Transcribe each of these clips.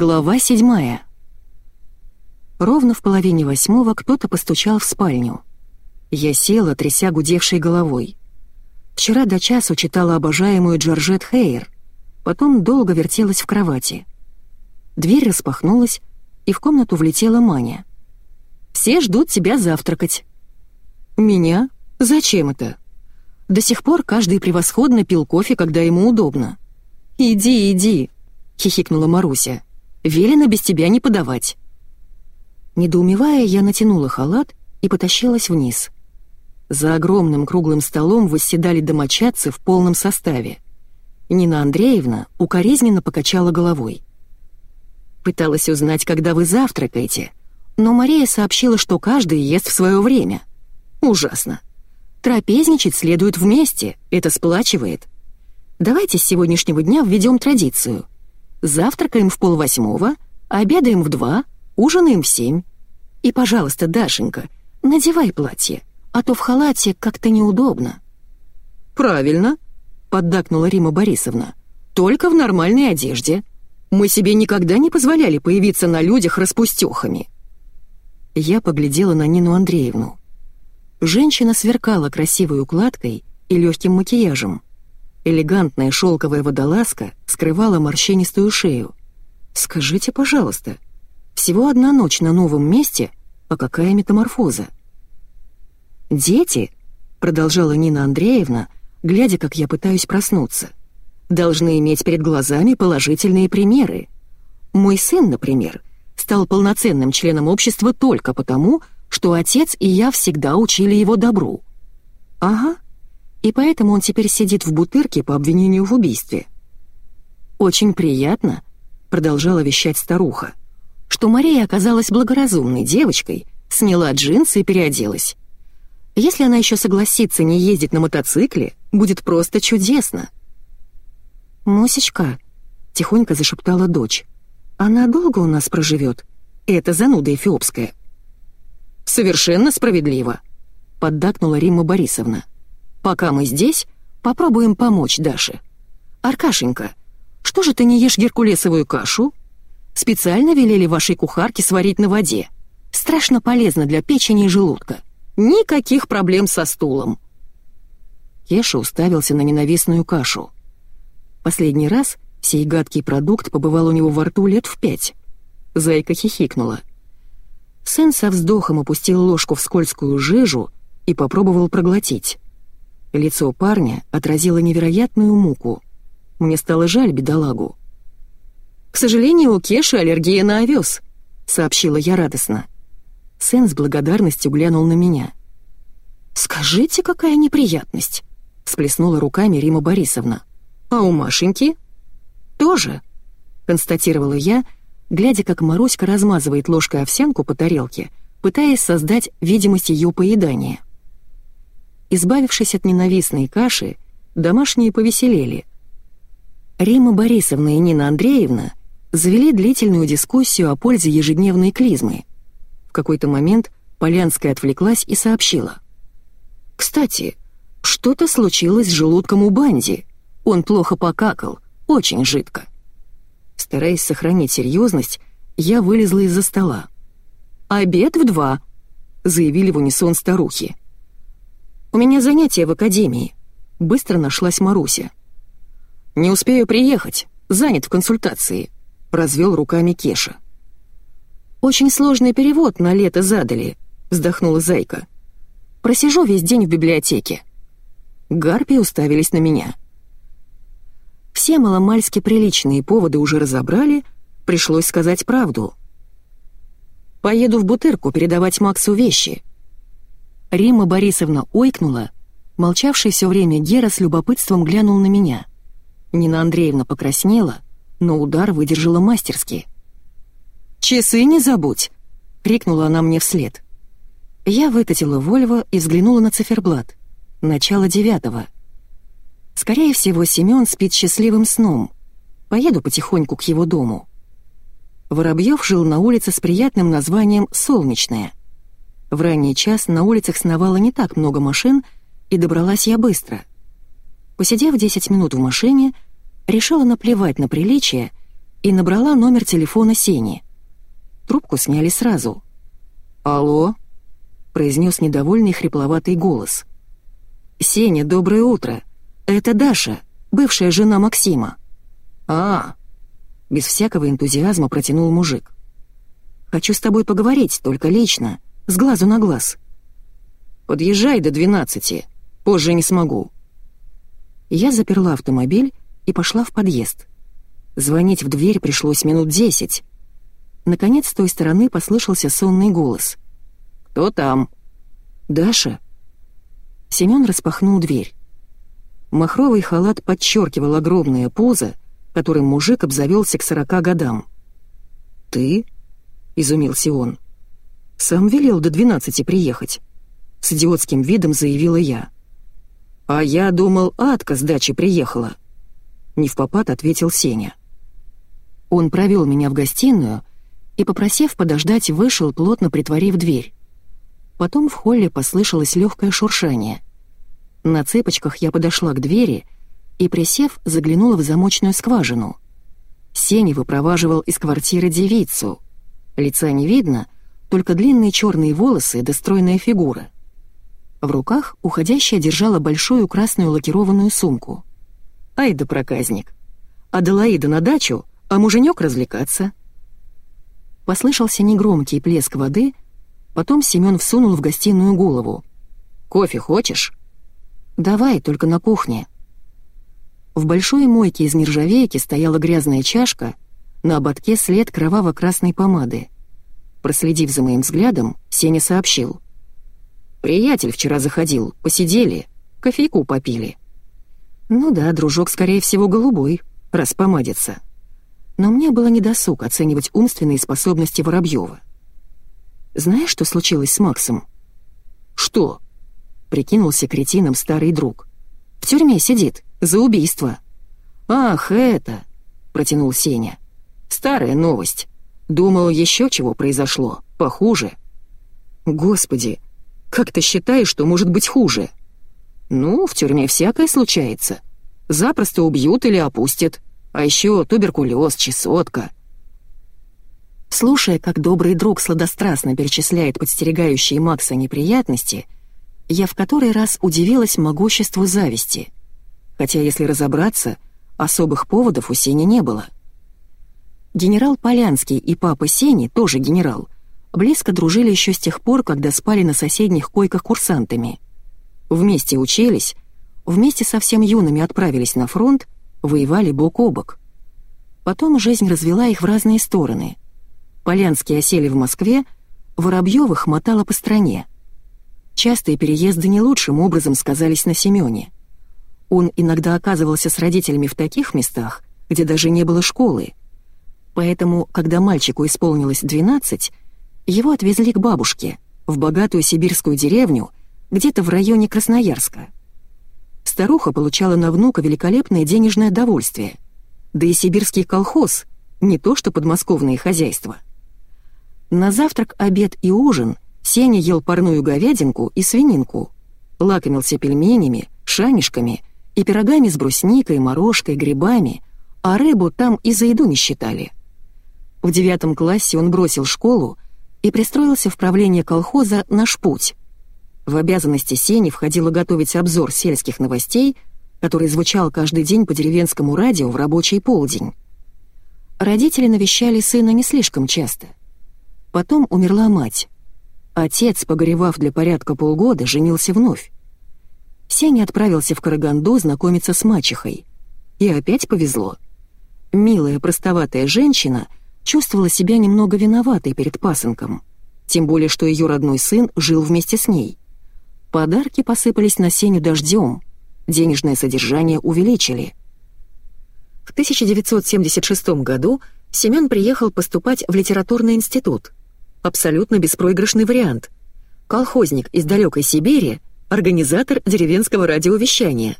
Глава седьмая. Ровно в половине восьмого кто-то постучал в спальню. Я села, тряся гудевшей головой. Вчера до часу читала обожаемую Джорджет Хейер, потом долго вертелась в кровати. Дверь распахнулась, и в комнату влетела Маня. «Все ждут тебя завтракать». «Меня? Зачем это?» До сих пор каждый превосходно пил кофе, когда ему удобно. «Иди, иди», — хихикнула Маруся. «Велено без тебя не подавать». Недоумевая, я натянула халат и потащилась вниз. За огромным круглым столом восседали домочадцы в полном составе. Нина Андреевна укоризненно покачала головой. Пыталась узнать, когда вы завтракаете, но Мария сообщила, что каждый ест в свое время. Ужасно. Трапезничать следует вместе, это сплачивает. Давайте с сегодняшнего дня введем традицию. Завтракаем в полвосьмого, обедаем в два, ужинаем в семь. И, пожалуйста, Дашенька, надевай платье, а то в халате как-то неудобно». «Правильно», — поддакнула Рима Борисовна. «Только в нормальной одежде. Мы себе никогда не позволяли появиться на людях распустёхами». Я поглядела на Нину Андреевну. Женщина сверкала красивой укладкой и легким макияжем. Элегантная шелковая водолазка скрывала морщинистую шею. «Скажите, пожалуйста, всего одна ночь на новом месте, а какая метаморфоза?» «Дети», — продолжала Нина Андреевна, глядя, как я пытаюсь проснуться, «должны иметь перед глазами положительные примеры. Мой сын, например, стал полноценным членом общества только потому, что отец и я всегда учили его добру. Ага. И поэтому он теперь сидит в бутырке по обвинению в убийстве. Очень приятно, продолжала вещать старуха, что Мария оказалась благоразумной девочкой, сняла джинсы и переоделась. Если она еще согласится не ездить на мотоцикле, будет просто чудесно. «Мосечка», — тихонько зашептала дочь, — «она долго у нас проживет? Это зануда эфиопская». «Совершенно справедливо», — поддакнула Римма Борисовна. «Пока мы здесь, попробуем помочь Даше. Аркашенька, что же ты не ешь геркулесовую кашу? Специально велели вашей кухарке сварить на воде. Страшно полезно для печени и желудка. Никаких проблем со стулом». Кеша уставился на ненавистную кашу. Последний раз сей гадкий продукт побывал у него во рту лет в пять. Зайка хихикнула. Сын со вздохом опустил ложку в скользкую жижу и попробовал проглотить. Лицо парня отразило невероятную муку. Мне стало жаль бедолагу. «К сожалению, у Кеши аллергия на овес», — сообщила я радостно. Сын с благодарностью глянул на меня. «Скажите, какая неприятность!» — всплеснула руками Рима Борисовна. «А у Машеньки?» «Тоже», — констатировала я, — глядя, как Маруська размазывает ложкой овсянку по тарелке, пытаясь создать видимость ее поедания. Избавившись от ненавистной каши, домашние повеселели. Рима Борисовна и Нина Андреевна завели длительную дискуссию о пользе ежедневной клизмы. В какой-то момент Полянская отвлеклась и сообщила. «Кстати, что-то случилось с желудком у Банди. Он плохо покакал, очень жидко». Стараясь сохранить серьезность, я вылезла из-за стола. «Обед в два», — заявили в унисон старухи. «У меня занятие в академии», — быстро нашлась Маруся. «Не успею приехать, занят в консультации», — развел руками Кеша. «Очень сложный перевод на лето задали», — вздохнула Зайка. «Просижу весь день в библиотеке». Гарпи уставились на меня. Все маломальски приличные поводы уже разобрали, пришлось сказать правду. «Поеду в Бутырку передавать Максу вещи». Римма Борисовна ойкнула, молчавший все время Гера с любопытством глянул на меня. Нина Андреевна покраснела, но удар выдержала мастерски. «Часы не забудь!» — крикнула она мне вслед. Я выкатила Вольво и взглянула на циферблат. Начало девятого — Скорее всего, Семён спит счастливым сном. Поеду потихоньку к его дому. Воробьев жил на улице с приятным названием «Солнечная». В ранний час на улицах сновало не так много машин, и добралась я быстро. Посидев 10 минут в машине, решила наплевать на приличие и набрала номер телефона Сени. Трубку сняли сразу. «Алло?» — произнес недовольный хрипловатый голос. «Сеня, доброе утро. Это Даша, бывшая жена Максима». «А, без всякого энтузиазма протянул мужик. «Хочу с тобой поговорить, только лично, с глазу на глаз». «Подъезжай до двенадцати, позже не смогу». Я заперла автомобиль и пошла в подъезд. Звонить в дверь пришлось минут десять. Наконец, с той стороны послышался сонный голос. «Кто там?» «Даша». Семён распахнул дверь. Махровый халат подчеркивал огромное пузо, которым мужик обзавелся к сорока годам. «Ты?» — изумился он. «Сам велел до двенадцати приехать», — с идиотским видом заявила я. «А я думал, Атка с дачи приехала», — не в попад ответил Сеня. Он провел меня в гостиную и, попросив подождать, вышел, плотно притворив дверь. Потом в холле послышалось легкое шуршание. На цыпочках я подошла к двери — и, присев, заглянула в замочную скважину. Сеня выпроваживал из квартиры девицу. Лица не видно, только длинные черные волосы да стройная фигура. В руках уходящая держала большую красную лакированную сумку. Ай да проказник. Аделаида на дачу, а муженек развлекаться. Послышался негромкий плеск воды, потом Семен всунул в гостиную голову. «Кофе хочешь?» «Давай, только на кухне», в большой мойке из нержавейки стояла грязная чашка, на ободке след кроваво-красной помады. Проследив за моим взглядом, Сеня сообщил. «Приятель вчера заходил, посидели, кофейку попили». «Ну да, дружок, скорее всего, голубой, раз помадится». Но мне было недосуг оценивать умственные способности Воробьева. «Знаешь, что случилось с Максом?» «Что?» — прикинулся кретином старый друг. «В тюрьме сидит. За убийство». «Ах, это!» — протянул Сеня. «Старая новость. Думал, еще чего произошло. Похуже». «Господи, как ты считаешь, что может быть хуже?» «Ну, в тюрьме всякое случается. Запросто убьют или опустят. А еще туберкулез, чесотка». Слушая, как добрый друг сладострастно перечисляет подстерегающие Макса неприятности, я в который раз удивилась могуществу зависти — хотя, если разобраться, особых поводов у Сени не было. Генерал Полянский и папа Сени, тоже генерал, близко дружили еще с тех пор, когда спали на соседних койках курсантами. Вместе учились, вместе совсем юными отправились на фронт, воевали бок о бок. Потом жизнь развела их в разные стороны. Полянские осели в Москве, Воробьёвых мотало по стране. Частые переезды не лучшим образом сказались на Семёне. Он иногда оказывался с родителями в таких местах, где даже не было школы. Поэтому, когда мальчику исполнилось 12, его отвезли к бабушке, в богатую сибирскую деревню, где-то в районе Красноярска. Старуха получала на внука великолепное денежное довольствие. Да и сибирский колхоз — не то что подмосковное хозяйство. На завтрак, обед и ужин Сеня ел парную говядинку и свининку, лакомился пельменями, шанишками и пирогами с брусникой, морожкой, грибами, а рыбу там и за еду не считали. В девятом классе он бросил школу и пристроился в правление колхоза «Наш путь». В обязанности Сени входило готовить обзор сельских новостей, который звучал каждый день по деревенскому радио в рабочий полдень. Родители навещали сына не слишком часто. Потом умерла мать. Отец, погоревав для порядка полгода, женился вновь. Сеня отправился в Караганду знакомиться с мачехой. И опять повезло. Милая, простоватая женщина чувствовала себя немного виноватой перед пасынком. Тем более, что ее родной сын жил вместе с ней. Подарки посыпались на Сеню дождем. Денежное содержание увеличили. В 1976 году Семен приехал поступать в литературный институт. Абсолютно беспроигрышный вариант. Колхозник из далекой Сибири организатор деревенского радиовещания.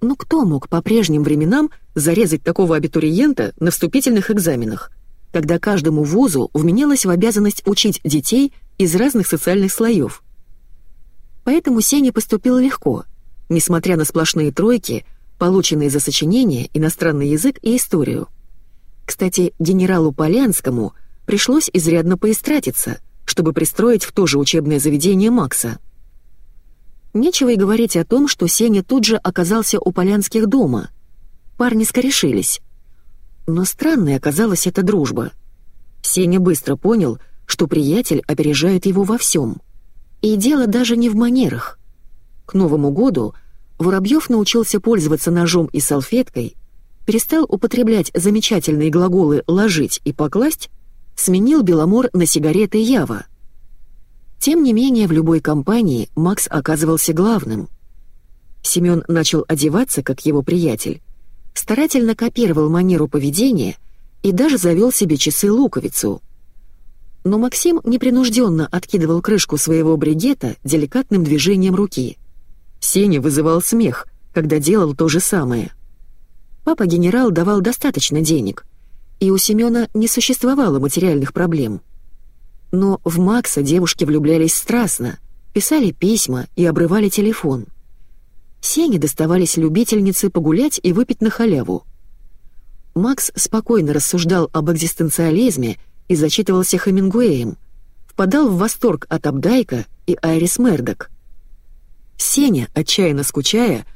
Но кто мог по прежним временам зарезать такого абитуриента на вступительных экзаменах, когда каждому вузу вменялось в обязанность учить детей из разных социальных слоев? Поэтому Сеня поступил легко, несмотря на сплошные тройки, полученные за сочинение, иностранный язык и историю. Кстати, генералу Полянскому пришлось изрядно поистратиться, чтобы пристроить в то же учебное заведение Макса. Нечего и говорить о том, что Сеня тут же оказался у Полянских дома. Парни скорешились. Но странной оказалась эта дружба. Сеня быстро понял, что приятель опережает его во всем. И дело даже не в манерах. К Новому году Воробьев научился пользоваться ножом и салфеткой, перестал употреблять замечательные глаголы «ложить» и «покласть», сменил Беломор на сигареты Ява. Тем не менее, в любой компании Макс оказывался главным. Семён начал одеваться, как его приятель, старательно копировал манеру поведения и даже завел себе часы-луковицу. Но Максим непринужденно откидывал крышку своего бригета деликатным движением руки. Сеня вызывал смех, когда делал то же самое. Папа-генерал давал достаточно денег, и у Семёна не существовало материальных проблем. Но в Макса девушки влюблялись страстно, писали письма и обрывали телефон. Сене доставались любительницы погулять и выпить на халяву. Макс спокойно рассуждал об экзистенциализме и зачитывался Хемингуэем, впадал в восторг от Абдайка и Айрис Мердок. Сеня, отчаянно скучая,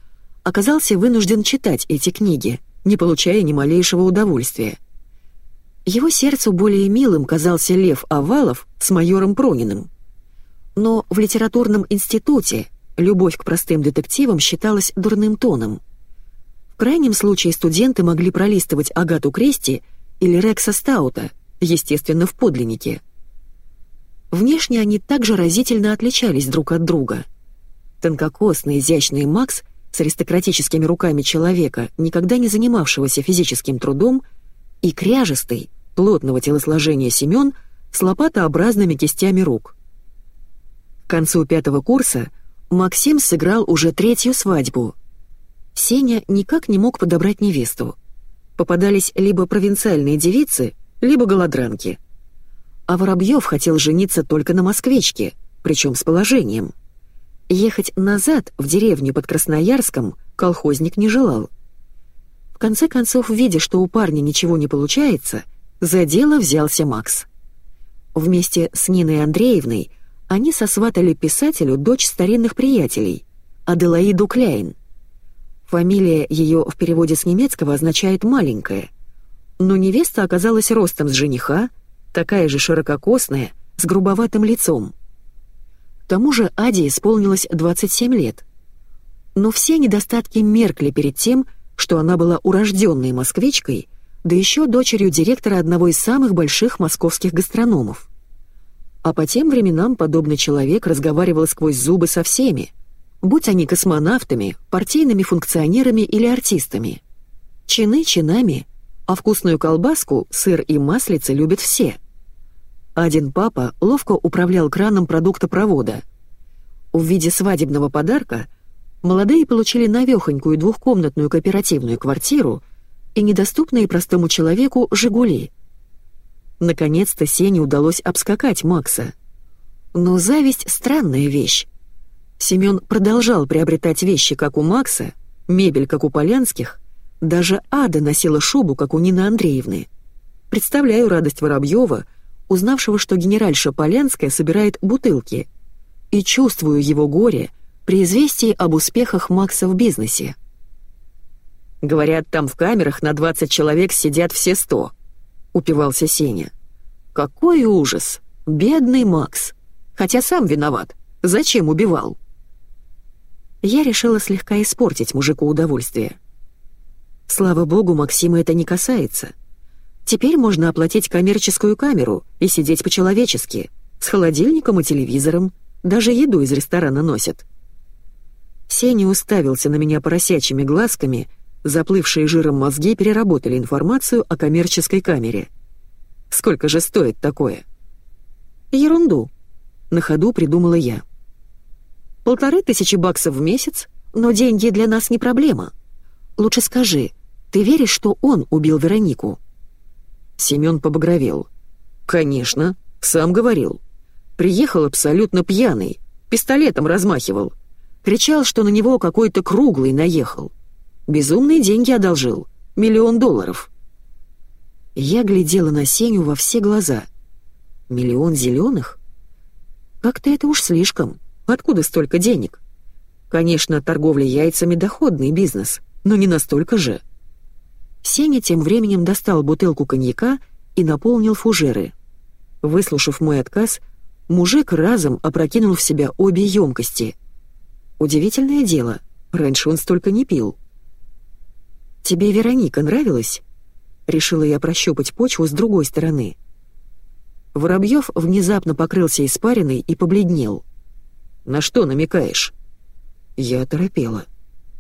оказался вынужден читать эти книги, не получая ни малейшего удовольствия. Его сердцу более милым казался Лев Овалов с майором Прониным. Но в литературном институте любовь к простым детективам считалась дурным тоном. В крайнем случае студенты могли пролистывать Агату Кристи или Рекса Стаута, естественно, в подлиннике. Внешне они также разительно отличались друг от друга. Тонкокосный, изящный Макс с аристократическими руками человека, никогда не занимавшегося физическим трудом, и кряжестый, плотного телосложения Семён с лопатообразными кистями рук. К концу пятого курса Максим сыграл уже третью свадьбу. Сеня никак не мог подобрать невесту. Попадались либо провинциальные девицы, либо голодранки. А Воробьев хотел жениться только на москвичке, причем с положением. Ехать назад, в деревню под Красноярском, колхозник не желал. В конце концов, видя, что у парня ничего не получается, за дело взялся Макс. Вместе с Ниной Андреевной они сосватали писателю дочь старинных приятелей, Аделаиду Кляйн. Фамилия ее в переводе с немецкого означает «маленькая», но невеста оказалась ростом с жениха, такая же ширококосная, с грубоватым лицом. К тому же Аде исполнилось 27 лет. Но все недостатки меркли перед тем, что она была урожденной москвичкой, да еще дочерью директора одного из самых больших московских гастрономов. А по тем временам подобный человек разговаривал сквозь зубы со всеми, будь они космонавтами, партийными функционерами или артистами. Чины чинами, а вкусную колбаску, сыр и маслица любят все. Один папа ловко управлял краном продуктопровода. В виде свадебного подарка молодые получили навехонькую двухкомнатную кооперативную квартиру и недоступные простому человеку «Жигули», Наконец-то Сене удалось обскакать Макса. Но зависть — странная вещь. Семён продолжал приобретать вещи, как у Макса, мебель, как у Полянских, даже Ада носила шубу, как у Нины Андреевны. Представляю радость Воробьева, узнавшего, что генеральша Полянская собирает бутылки, и чувствую его горе при известии об успехах Макса в бизнесе. «Говорят, там в камерах на 20 человек сидят все сто», — упивался Сеня. «Какой ужас! Бедный Макс! Хотя сам виноват. Зачем убивал?» Я решила слегка испортить мужику удовольствие. Слава богу, Максима это не касается. Теперь можно оплатить коммерческую камеру и сидеть по-человечески, с холодильником и телевизором, даже еду из ресторана носят. Сеня уставился на меня поросячьими глазками — Заплывшие жиром мозги переработали информацию о коммерческой камере. Сколько же стоит такое? Ерунду. На ходу придумала я. Полторы тысячи баксов в месяц, но деньги для нас не проблема. Лучше скажи, ты веришь, что он убил Веронику? Семён побагровел. Конечно, сам говорил. Приехал абсолютно пьяный, пистолетом размахивал. Кричал, что на него какой-то круглый наехал. Безумные деньги одолжил. Миллион долларов. Я глядела на Сеню во все глаза. Миллион зеленых? Как-то это уж слишком. Откуда столько денег? Конечно, торговля яйцами — доходный бизнес, но не настолько же. Сеня тем временем достал бутылку коньяка и наполнил фужеры. Выслушав мой отказ, мужик разом опрокинул в себя обе емкости. Удивительное дело, раньше он столько не пил. «Тебе Вероника нравилась?» Решила я прощупать почву с другой стороны. Воробьев внезапно покрылся испариной и побледнел. «На что намекаешь?» Я оторопела.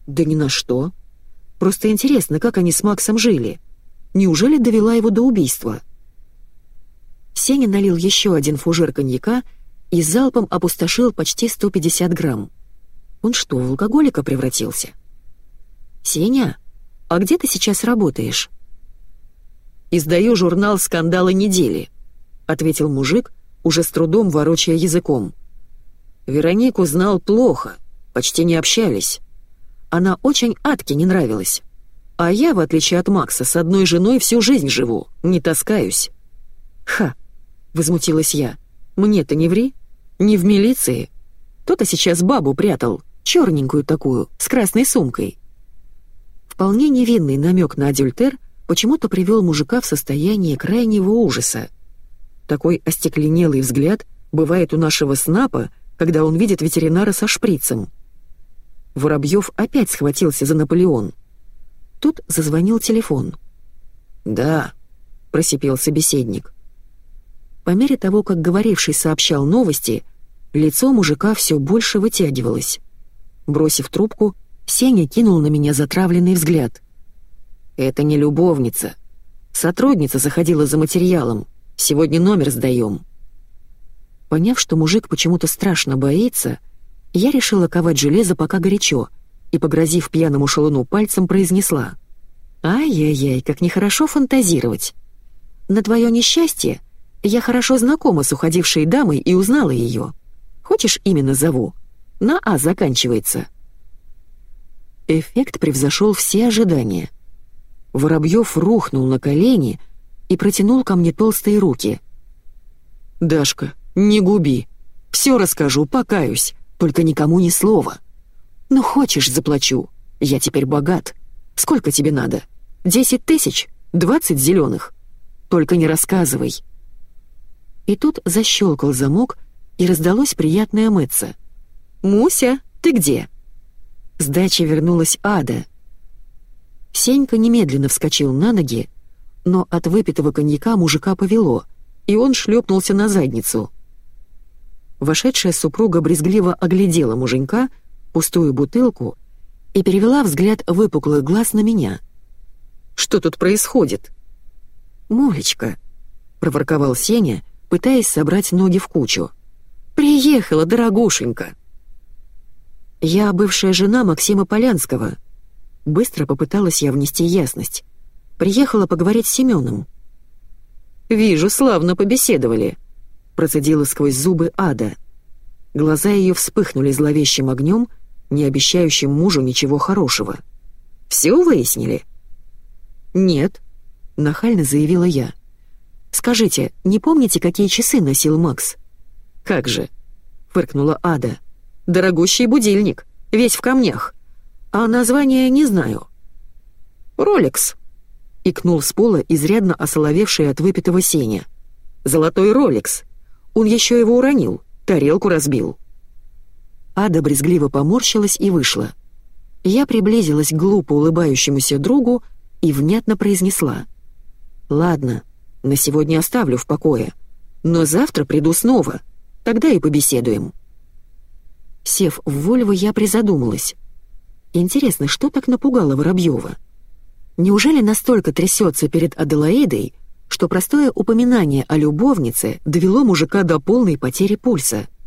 «Да ни на что. Просто интересно, как они с Максом жили. Неужели довела его до убийства?» Сеня налил еще один фужер коньяка и залпом опустошил почти 150 грамм. Он что, в алкоголика превратился? «Сеня, а где ты сейчас работаешь?» «Издаю журнал «Скандалы недели», — ответил мужик, уже с трудом ворочая языком. Веронику знал плохо, почти не общались. Она очень Атке не нравилась. А я, в отличие от Макса, с одной женой всю жизнь живу, не таскаюсь. «Ха!» — возмутилась я. «Мне-то не ври. Не в милиции. Кто-то сейчас бабу прятал, черненькую такую, с красной сумкой». Вполне невинный намек на адюльтер почему-то привел мужика в состояние крайнего ужаса. Такой остекленелый взгляд бывает у нашего снапа, когда он видит ветеринара со шприцем. Воробьев опять схватился за Наполеон. Тут зазвонил телефон. «Да», — просипел собеседник. По мере того, как говоривший сообщал новости, лицо мужика все больше вытягивалось. Бросив трубку, Сеня кинул на меня затравленный взгляд. «Это не любовница. Сотрудница заходила за материалом. Сегодня номер сдаем». Поняв, что мужик почему-то страшно боится, я решила ковать железо пока горячо и, погрозив пьяному шалуну пальцем, произнесла. «Ай-яй-яй, как нехорошо фантазировать. На твое несчастье я хорошо знакома с уходившей дамой и узнала ее. Хочешь, именно зову? На «А» заканчивается». Эффект превзошел все ожидания — Воробьев рухнул на колени и протянул ко мне толстые руки. «Дашка, не губи. Все расскажу, покаюсь, только никому ни слова. Ну хочешь, заплачу. Я теперь богат. Сколько тебе надо? Десять тысяч? Двадцать зеленых? Только не рассказывай». И тут защелкал замок, и раздалось приятное мыться. «Муся, ты где?» С дачи вернулась Ада — Сенька немедленно вскочил на ноги, но от выпитого коньяка мужика повело, и он шлепнулся на задницу. Вошедшая супруга брезгливо оглядела муженька, пустую бутылку, и перевела взгляд выпуклых глаз на меня. «Что тут происходит?» «Молечка», — проворковал Сеня, пытаясь собрать ноги в кучу. «Приехала, дорогушенька!» «Я бывшая жена Максима Полянского», — Быстро попыталась я внести ясность. Приехала поговорить с Семеном. «Вижу, славно побеседовали», — процедила сквозь зубы ада. Глаза ее вспыхнули зловещим огнем, не обещающим мужу ничего хорошего. «Все выяснили?» «Нет», — нахально заявила я. «Скажите, не помните, какие часы носил Макс?» «Как же», — фыркнула Ада. «Дорогущий будильник, весь в камнях. А название не знаю. «Ролекс», — икнул с пола изрядно осоловевший от выпитого сеня. «Золотой Ролекс. Он еще его уронил, тарелку разбил». Ада брезгливо поморщилась и вышла. Я приблизилась к глупо улыбающемуся другу и внятно произнесла. «Ладно, на сегодня оставлю в покое, но завтра приду снова, тогда и побеседуем». Сев в Вольво, я призадумалась. Интересно, что так напугало Воробьева? Неужели настолько трясется перед Аделаидой, что простое упоминание о любовнице довело мужика до полной потери пульса —